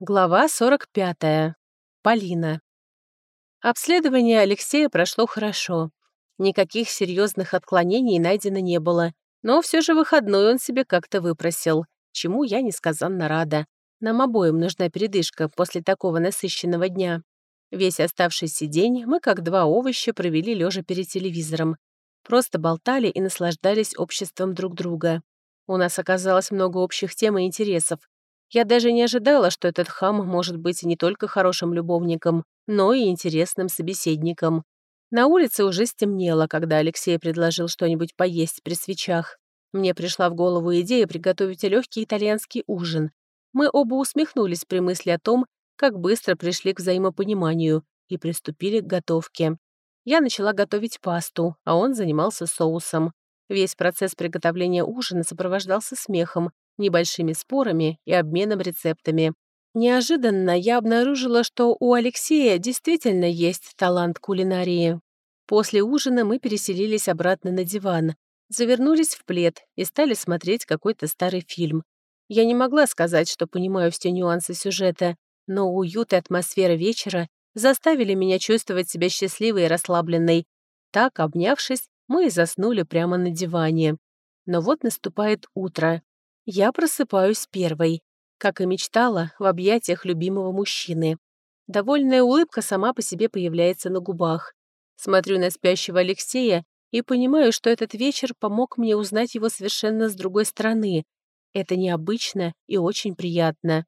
Глава 45. Полина. Обследование Алексея прошло хорошо. Никаких серьезных отклонений найдено не было, но все же выходной он себе как-то выпросил, чему я несказанно рада. Нам обоим нужна передышка после такого насыщенного дня. Весь оставшийся день мы, как два овоща, провели лежа перед телевизором. Просто болтали и наслаждались обществом друг друга. У нас оказалось много общих тем и интересов, я даже не ожидала, что этот хам может быть не только хорошим любовником, но и интересным собеседником. На улице уже стемнело, когда Алексей предложил что-нибудь поесть при свечах. Мне пришла в голову идея приготовить легкий итальянский ужин. Мы оба усмехнулись при мысли о том, как быстро пришли к взаимопониманию и приступили к готовке. Я начала готовить пасту, а он занимался соусом. Весь процесс приготовления ужина сопровождался смехом, небольшими спорами и обменом рецептами. Неожиданно я обнаружила, что у Алексея действительно есть талант кулинарии. После ужина мы переселились обратно на диван, завернулись в плед и стали смотреть какой-то старый фильм. Я не могла сказать, что понимаю все нюансы сюжета, но уют и атмосфера вечера заставили меня чувствовать себя счастливой и расслабленной. Так, обнявшись, мы и заснули прямо на диване. Но вот наступает утро. Я просыпаюсь первой, как и мечтала, в объятиях любимого мужчины. Довольная улыбка сама по себе появляется на губах. Смотрю на спящего Алексея и понимаю, что этот вечер помог мне узнать его совершенно с другой стороны. Это необычно и очень приятно.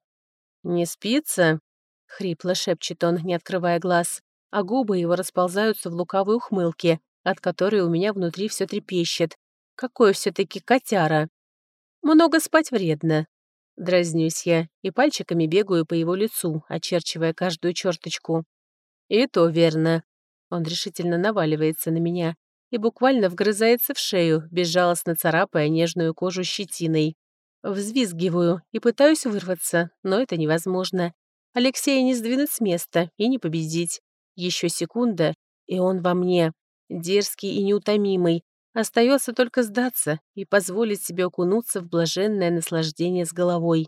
«Не спится?» — хрипло шепчет он, не открывая глаз, а губы его расползаются в лукавой ухмылке, от которой у меня внутри все трепещет. Какой все таки котяра! Много спать вредно. Дразнюсь я и пальчиками бегаю по его лицу, очерчивая каждую черточку. И то верно. Он решительно наваливается на меня и буквально вгрызается в шею, безжалостно царапая нежную кожу щетиной. Взвизгиваю и пытаюсь вырваться, но это невозможно. Алексея не сдвинуть с места и не победить. Еще секунда, и он во мне. Дерзкий и неутомимый, Остается только сдаться и позволить себе окунуться в блаженное наслаждение с головой.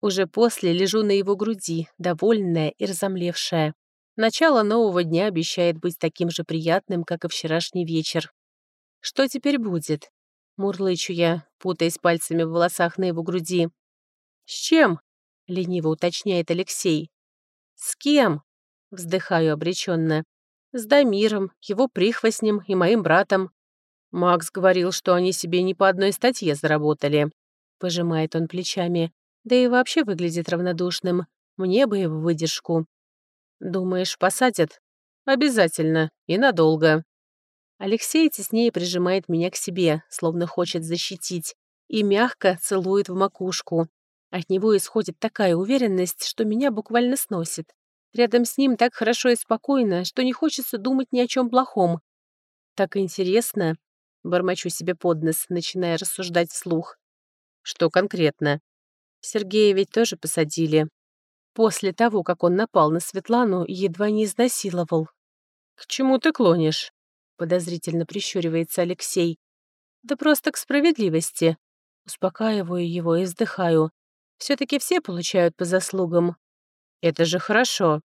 Уже после лежу на его груди, довольная и разомлевшая. Начало нового дня обещает быть таким же приятным, как и вчерашний вечер. Что теперь будет? Мурлычу я, путаясь пальцами в волосах на его груди. «С чем?» — лениво уточняет Алексей. «С кем?» — вздыхаю обреченно. «С Дамиром, его прихвостнем и моим братом. Макс говорил, что они себе не по одной статье заработали. Пожимает он плечами. Да и вообще выглядит равнодушным. Мне бы его выдержку. Думаешь, посадят? Обязательно. И надолго. Алексей теснее прижимает меня к себе, словно хочет защитить, и мягко целует в макушку. От него исходит такая уверенность, что меня буквально сносит. Рядом с ним так хорошо и спокойно, что не хочется думать ни о чем плохом. Так интересно, Бормочу себе под нос, начиная рассуждать вслух. Что конкретно? Сергея ведь тоже посадили. После того, как он напал на Светлану, едва не изнасиловал. «К чему ты клонишь?» Подозрительно прищуривается Алексей. «Да просто к справедливости». Успокаиваю его и вздыхаю. Все-таки все получают по заслугам. Это же хорошо.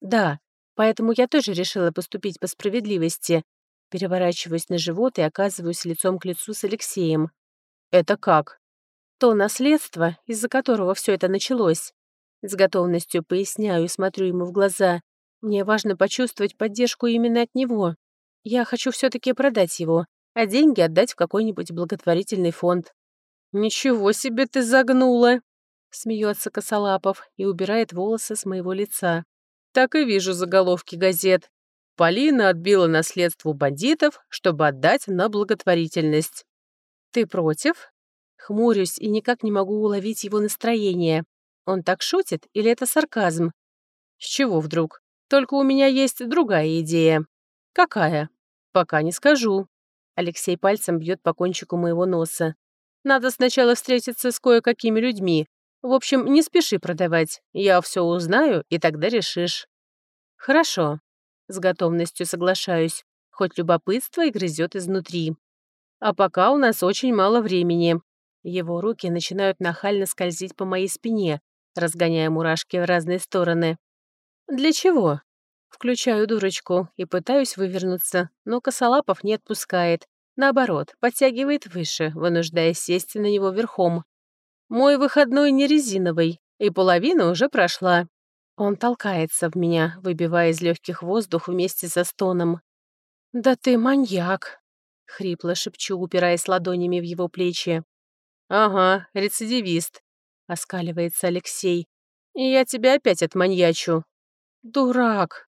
Да, поэтому я тоже решила поступить по справедливости. Переворачиваюсь на живот и оказываюсь лицом к лицу с Алексеем. «Это как?» «То наследство, из-за которого все это началось». С готовностью поясняю и смотрю ему в глаза. Мне важно почувствовать поддержку именно от него. Я хочу все таки продать его, а деньги отдать в какой-нибудь благотворительный фонд. «Ничего себе ты загнула!» — смеется Косолапов и убирает волосы с моего лица. «Так и вижу заголовки газет. Полина отбила наследство бандитов, чтобы отдать на благотворительность. «Ты против?» Хмурюсь и никак не могу уловить его настроение. Он так шутит или это сарказм? С чего вдруг? Только у меня есть другая идея. Какая? Пока не скажу. Алексей пальцем бьет по кончику моего носа. Надо сначала встретиться с кое-какими людьми. В общем, не спеши продавать. Я все узнаю, и тогда решишь. Хорошо. С готовностью соглашаюсь, хоть любопытство и грызет изнутри. А пока у нас очень мало времени. Его руки начинают нахально скользить по моей спине, разгоняя мурашки в разные стороны. «Для чего?» Включаю дурочку и пытаюсь вывернуться, но косолапов не отпускает. Наоборот, подтягивает выше, вынуждая сесть на него верхом. Мой выходной не резиновый, и половина уже прошла. Он толкается в меня, выбивая из легких воздух вместе со стоном. «Да ты маньяк!» — хрипло шепчу, упираясь ладонями в его плечи. «Ага, рецидивист», — оскаливается Алексей. «И я тебя опять отманьячу». «Дурак!»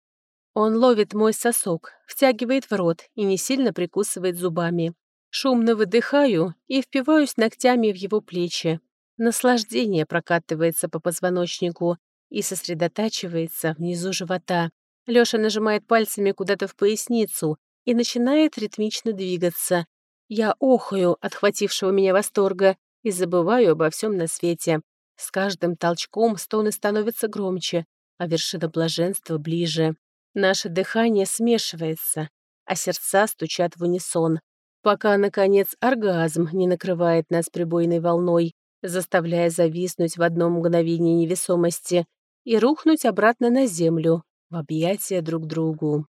Он ловит мой сосок, втягивает в рот и не сильно прикусывает зубами. Шумно выдыхаю и впиваюсь ногтями в его плечи. Наслаждение прокатывается по позвоночнику и сосредотачивается внизу живота. Лёша нажимает пальцами куда-то в поясницу и начинает ритмично двигаться. Я охаю от хватившего меня восторга и забываю обо всем на свете. С каждым толчком стоны становятся громче, а вершина блаженства ближе. Наше дыхание смешивается, а сердца стучат в унисон, пока, наконец, оргазм не накрывает нас прибойной волной, заставляя зависнуть в одно мгновение невесомости и рухнуть обратно на землю в объятия друг другу.